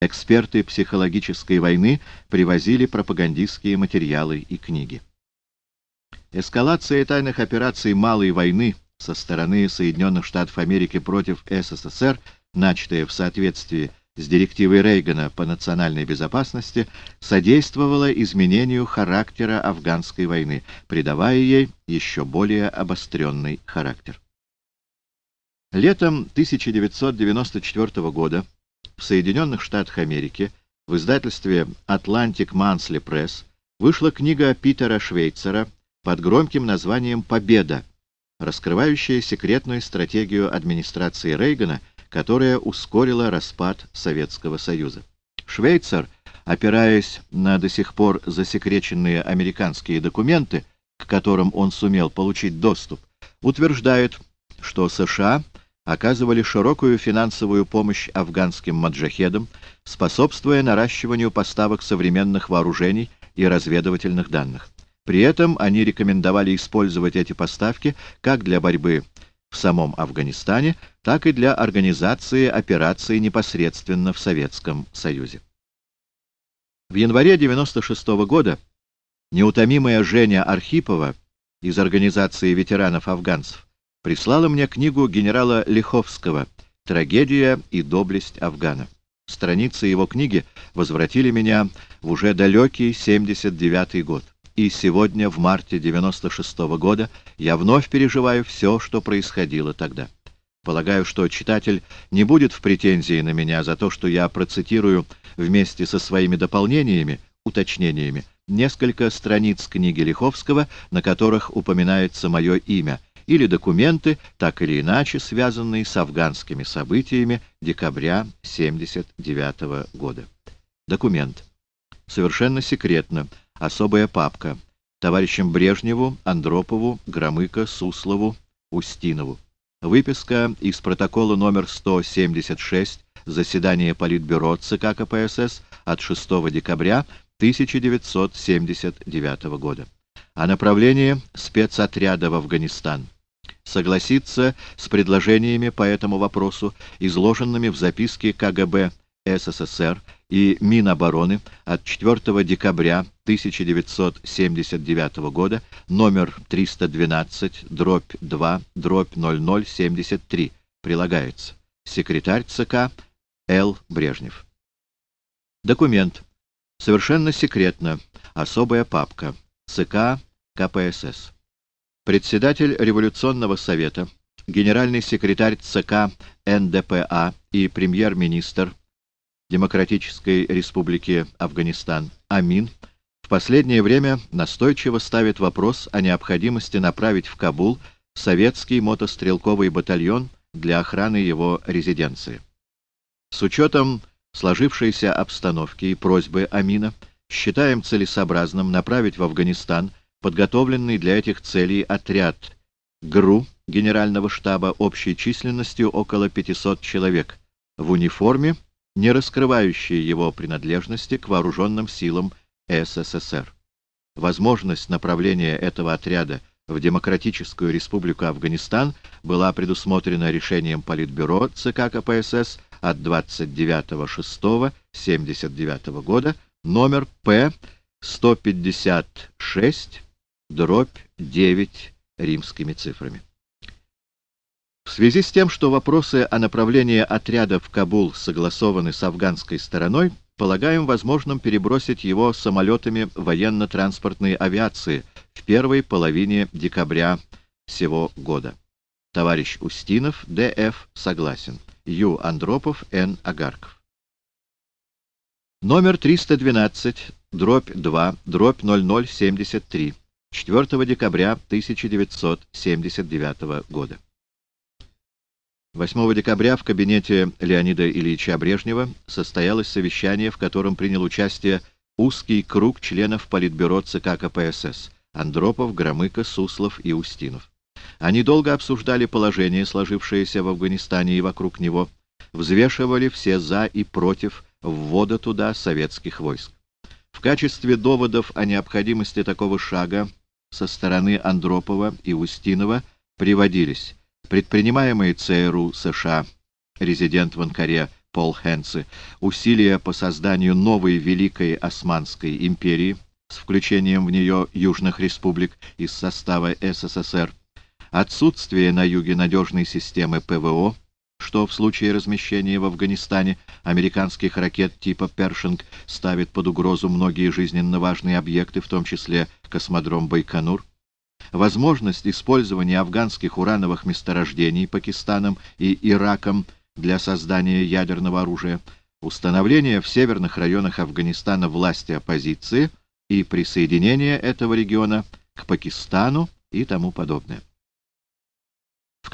эксперты психологической войны привозили пропагандистские материалы и книги. Эскалация тайных операций малой войны со стороны Соединенных Штатов Америки против СССР, начатая в соответствии с директивой Рейгана по национальной безопасности, содействовала изменению характера афганской войны, придавая ей еще более обостренный характер. Летом 1994 года в Соединенных Штатах Америки в издательстве Atlantic Monthly Press вышла книга Питера Швейцера под громким названием «Победа», раскрывающая секретную стратегию администрации Рейгана, которая ускорила распад Советского Союза. Швейцар, опираясь на до сих пор засекреченные американские документы, к которым он сумел получить доступ, утверждает, что США оказывали широкую финансовую помощь афганским маджахедам, способствуя наращиванию поставок современных вооружений и разведывательных данных. При этом они рекомендовали использовать эти поставки как для борьбы в самом Афганистане, так и для организации операций непосредственно в Советском Союзе. В январе 1996 -го года неутомимая Женя Архипова из Организации ветеранов-афганцев прислала мне книгу генерала Лиховского «Трагедия и доблесть Афгана». Страницы его книги возвратили меня в уже далекий 79 год. И сегодня, в марте 96 -го года, я вновь переживаю все, что происходило тогда. Полагаю, что читатель не будет в претензии на меня за то, что я процитирую вместе со своими дополнениями, уточнениями, несколько страниц книги Лиховского, на которых упоминается мое имя, или документы, так или иначе связанные с афганскими событиями декабря 79 года. Документ. Совершенно секретно. Особая папка. Товарищам Брежневу, Андропову, Громыко, Суслову, Устинову. Выписка из протокола номер 176 заседания Политбюро ЦК КПСС от 6 декабря 1979 года. О направлении спецотряда в Афганистан согласиться с предложениями по этому вопросу, изложенными в записке КГБ СССР и Минобороны от 4 декабря 1979 года номер 312 дробь 2 дробь 0073 прилагается. Секретарь ЦК Л. Брежнев. Документ. Совершенно секретно. Особая папка. ЦК КПСС председатель Революционного совета, генеральный секретарь ЦК НДПА и премьер-министр Демократической Республики Афганистан Амин в последнее время настойчиво ставит вопрос о необходимости направить в Кабул советский мотострелковый батальон для охраны его резиденции. С учетом сложившейся обстановки и просьбы Амина, считаем целесообразным направить в Афганистан подготовленный для этих целей отряд ГРУ Генерального штаба общей численностью около 500 человек, в униформе, не раскрывающей его принадлежности к вооруженным силам СССР. Возможность направления этого отряда в Демократическую Республику Афганистан была предусмотрена решением Политбюро ЦК КПСС от 29.06.79 года номер П 156 дробь 9 римскими цифрами. В связи с тем, что вопросы о направлении отряда в Кабул согласованы с афганской стороной, полагаем возможным перебросить его самолетами военно-транспортной авиации в первой половине декабря сего года. Товарищ Устинов, Д.Ф. согласен. Ю. Андропов, Н. Агарков. Номер 312, дробь 2, дробь 0073. 4 декабря 1979 года. 8 декабря в кабинете Леонида Ильича Брежнева состоялось совещание, в котором принял участие узкий круг членов Политбюро ЦК КПСС Андропов, Громыко, Суслов и Устинов. Они долго обсуждали положение, сложившееся в Афганистане и вокруг него, взвешивали все «за» и «против» ввода туда советских войск. В качестве доводов о необходимости такого шага со стороны Андропова и Устинова приводились. Предпринимаемые ЦРУ США, резидент в Анкаре Пол Хенце, усилия по созданию новой Великой Османской империи с включением в нее южных республик из состава СССР, отсутствие на юге надежной системы ПВО, что в случае размещения в Афганистане американских ракет типа «Першинг» ставит под угрозу многие жизненно важные объекты, в том числе космодром Байконур, возможность использования афганских урановых месторождений Пакистаном и Ираком для создания ядерного оружия, установление в северных районах Афганистана власти оппозиции и присоединение этого региона к Пакистану и тому подобное.